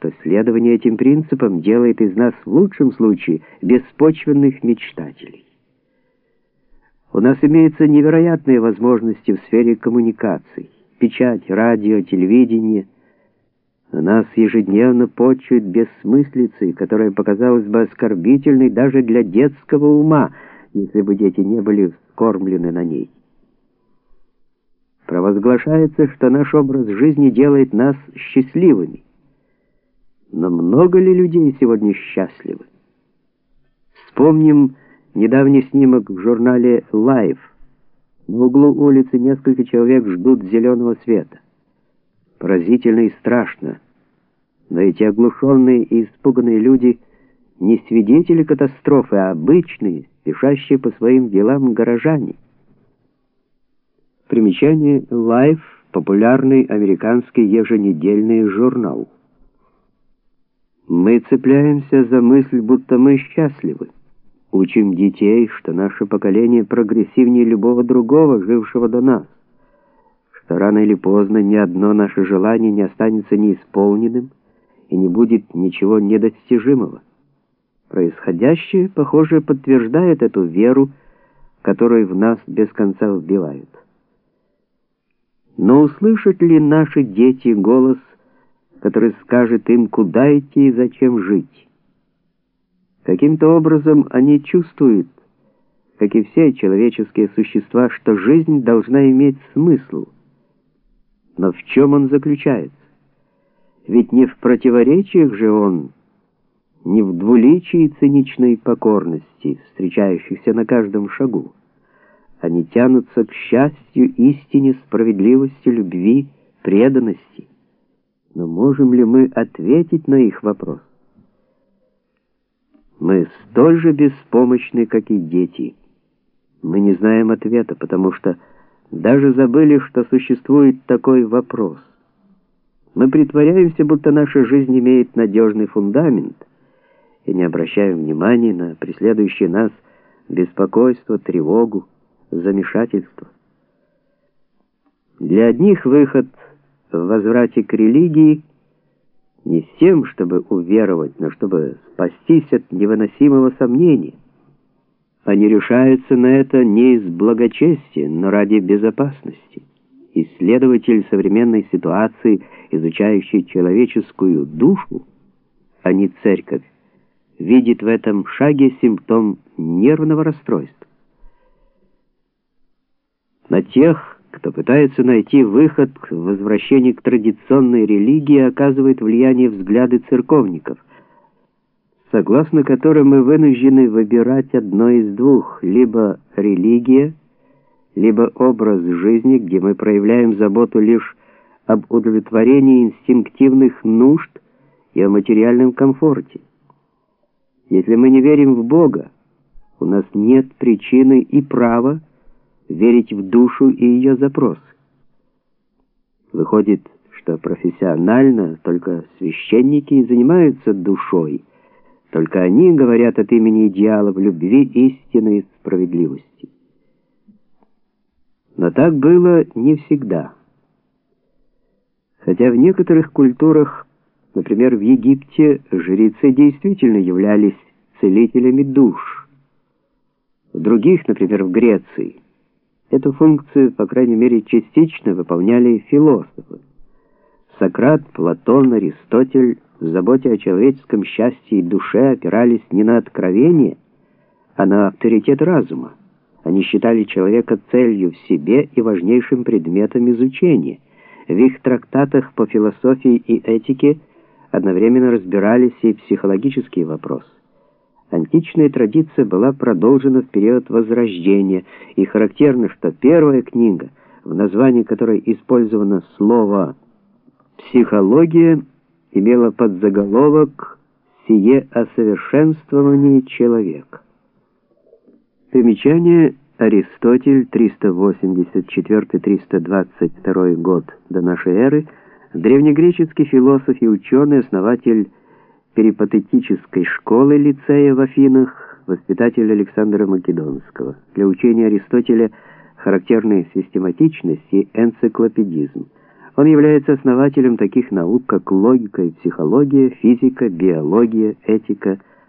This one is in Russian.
что следование этим принципам делает из нас в лучшем случае беспочвенных мечтателей. У нас имеются невероятные возможности в сфере коммуникаций, печать, радио, телевидение. Но нас ежедневно почуют бессмыслицей, которая показалась бы оскорбительной даже для детского ума, если бы дети не были вскормлены на ней. Провозглашается, что наш образ жизни делает нас счастливыми. Но много ли людей сегодня счастливы? Вспомним недавний снимок в журнале Life. На углу улицы несколько человек ждут зеленого света. Поразительно и страшно. Но эти оглушенные и испуганные люди не свидетели катастрофы, а обычные, спешащие по своим делам горожане. Примечание Life — популярный американский еженедельный журнал. Мы цепляемся за мысль, будто мы счастливы. Учим детей, что наше поколение прогрессивнее любого другого, жившего до нас, что рано или поздно ни одно наше желание не останется неисполненным и не будет ничего недостижимого. Происходящее, похоже, подтверждает эту веру, которую в нас без конца вбивают. Но услышат ли наши дети голос, который скажет им, куда идти и зачем жить? Каким-то образом они чувствуют, как и все человеческие существа, что жизнь должна иметь смысл. Но в чем он заключается? Ведь не в противоречиях же он, не в двуличии циничной покорности, встречающихся на каждом шагу. Они тянутся к счастью, истине, справедливости, любви, преданности. Но можем ли мы ответить на их вопрос? Мы столь же беспомощны, как и дети. Мы не знаем ответа, потому что даже забыли, что существует такой вопрос. Мы притворяемся, будто наша жизнь имеет надежный фундамент, и не обращаем внимания на преследующие нас беспокойство, тревогу, замешательство. Для одних выход в возврате к религии не с тем, чтобы уверовать, но чтобы спастись от невыносимого сомнения. Они решаются на это не из благочестия, но ради безопасности. Исследователь современной ситуации, изучающий человеческую душу, а не церковь, видит в этом шаге симптом нервного расстройства. На тех, кто пытается найти выход к возвращению к традиционной религии, оказывает влияние взгляды церковников, согласно которым мы вынуждены выбирать одно из двух, либо религия, либо образ жизни, где мы проявляем заботу лишь об удовлетворении инстинктивных нужд и о материальном комфорте. Если мы не верим в Бога, у нас нет причины и права верить в душу и ее запросы. Выходит, что профессионально только священники занимаются душой, только они говорят от имени идеалов любви, истины и справедливости. Но так было не всегда. Хотя в некоторых культурах, например, в Египте, жрецы действительно являлись целителями душ. В других, например, в Греции, Эту функцию, по крайней мере, частично выполняли философы. Сократ, Платон, Аристотель в заботе о человеческом счастье и душе опирались не на откровение, а на авторитет разума. Они считали человека целью в себе и важнейшим предметом изучения. В их трактатах по философии и этике одновременно разбирались и психологические вопросы. Античная традиция была продолжена в период Возрождения, и характерно, что первая книга, в названии которой использовано слово «психология», имела подзаголовок «Сие о совершенствовании человека». Примечание Аристотель, 384-322 год до нашей эры, древнегреческий философ и ученый, основатель перипатетической школы лицея в Афинах, воспитатель Александра Македонского. Для учения Аристотеля характерны систематичность и энциклопедизм. Он является основателем таких наук, как логика и психология, физика, биология, этика,